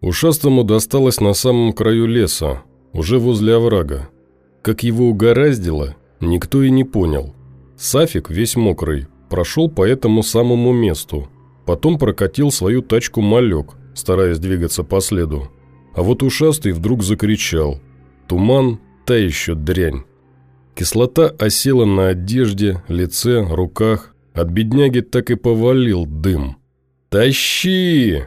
Ушастому досталось на самом краю леса, уже возле оврага. Как его угораздило, никто и не понял. Сафик, весь мокрый, прошел по этому самому месту. Потом прокатил свою тачку малек, стараясь двигаться по следу. А вот ушастый вдруг закричал. Туман – та еще дрянь. Кислота осела на одежде, лице, руках. От бедняги так и повалил дым. «Тащи!»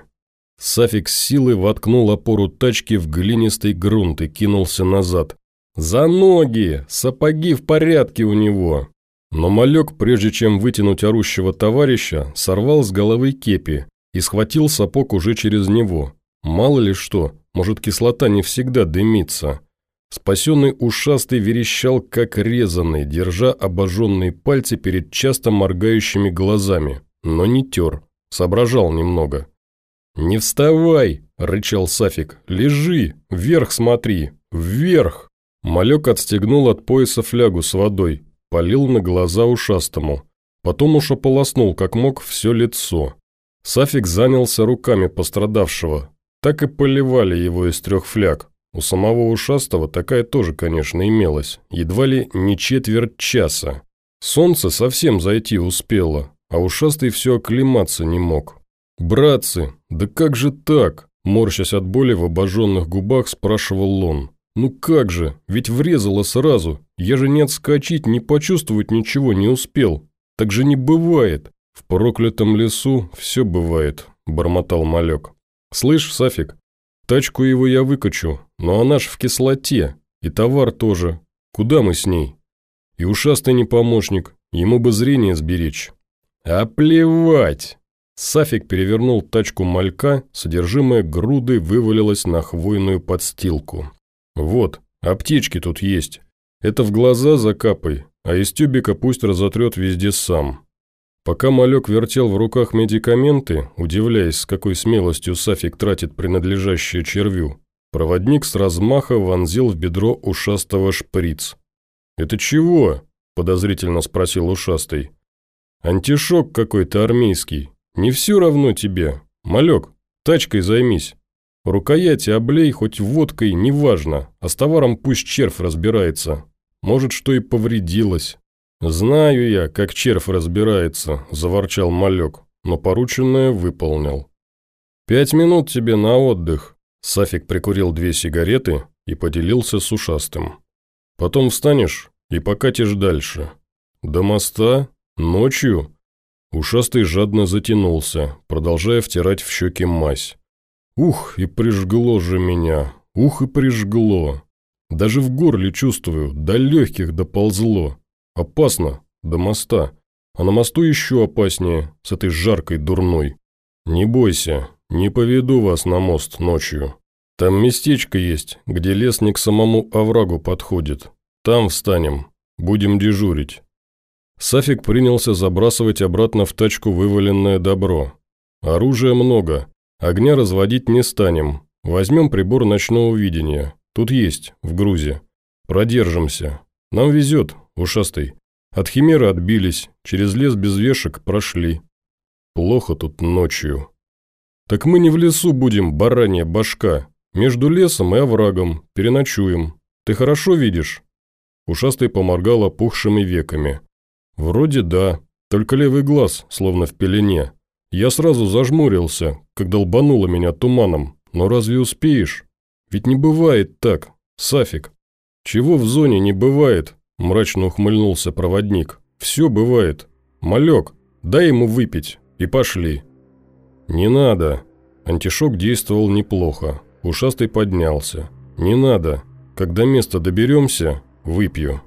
Сафик с силой воткнул опору тачки в глинистый грунт и кинулся назад. «За ноги! Сапоги в порядке у него!» Но малек, прежде чем вытянуть орущего товарища, сорвал с головы кепи и схватил сапог уже через него. Мало ли что, может кислота не всегда дымится. Спасенный ушастый верещал, как резанный, держа обожженные пальцы перед часто моргающими глазами, но не тер, соображал немного. «Не вставай!» – рычал Сафик. «Лежи! Вверх смотри! Вверх!» Малек отстегнул от пояса флягу с водой, полил на глаза ушастому. Потом уж ополоснул, как мог, все лицо. Сафик занялся руками пострадавшего. Так и поливали его из трех фляг. У самого ушастого такая тоже, конечно, имелась. Едва ли не четверть часа. Солнце совсем зайти успело, а ушастый все оклематься не мог. «Братцы, да как же так?» Морщась от боли в обожженных губах, спрашивал он. «Ну как же, ведь врезало сразу. Я же не отскочить, не почувствовать ничего не успел. Так же не бывает. В проклятом лесу все бывает», – бормотал малек. «Слышь, Сафик, тачку его я выкачу, но она ж в кислоте, и товар тоже. Куда мы с ней? И ушастый не помощник, ему бы зрение сберечь». «А плевать!» Сафик перевернул тачку малька, содержимое груды вывалилось на хвойную подстилку. «Вот, аптечки тут есть. Это в глаза закапай, а из тюбика пусть разотрет везде сам». Пока малек вертел в руках медикаменты, удивляясь, с какой смелостью Сафик тратит принадлежащее червю, проводник с размаха вонзил в бедро ушастого шприц. «Это чего?» – подозрительно спросил ушастый. «Антишок какой-то армейский. «Не все равно тебе. Малек, тачкой займись. Рукояти облей хоть водкой, неважно, а с товаром пусть червь разбирается. Может, что и повредилось». «Знаю я, как червь разбирается», – заворчал малек, но порученное выполнил. «Пять минут тебе на отдых». Сафик прикурил две сигареты и поделился с ушастым. «Потом встанешь и покатишь дальше. До моста? Ночью?» Ушастый жадно затянулся, продолжая втирать в щеки мазь. «Ух, и прижгло же меня! Ух, и прижгло! Даже в горле чувствую, до легких доползло. Опасно, до моста. А на мосту еще опаснее, с этой жаркой дурной. Не бойся, не поведу вас на мост ночью. Там местечко есть, где лес не к самому оврагу подходит. Там встанем, будем дежурить». Сафик принялся забрасывать обратно в тачку вываленное добро. Оружия много. Огня разводить не станем. Возьмем прибор ночного видения. Тут есть, в грузе. Продержимся. Нам везет, ушастый. От химеры отбились, через лес без вешек прошли. Плохо тут ночью. Так мы не в лесу будем, баранья башка. Между лесом и оврагом. Переночуем. Ты хорошо видишь?» Ушастый поморгал опухшими веками. «Вроде да, только левый глаз, словно в пелене. Я сразу зажмурился, когда лбануло меня туманом. Но разве успеешь? Ведь не бывает так, Сафик». «Чего в зоне не бывает?» – мрачно ухмыльнулся проводник. «Все бывает. Малек, дай ему выпить, и пошли». «Не надо». Антишок действовал неплохо. Ушастый поднялся. «Не надо. Когда место доберемся, выпью».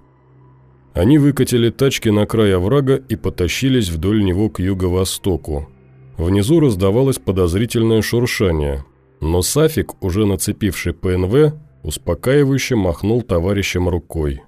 Они выкатили тачки на край оврага и потащились вдоль него к юго-востоку. Внизу раздавалось подозрительное шуршание, но Сафик, уже нацепивший ПНВ, успокаивающе махнул товарищам рукой.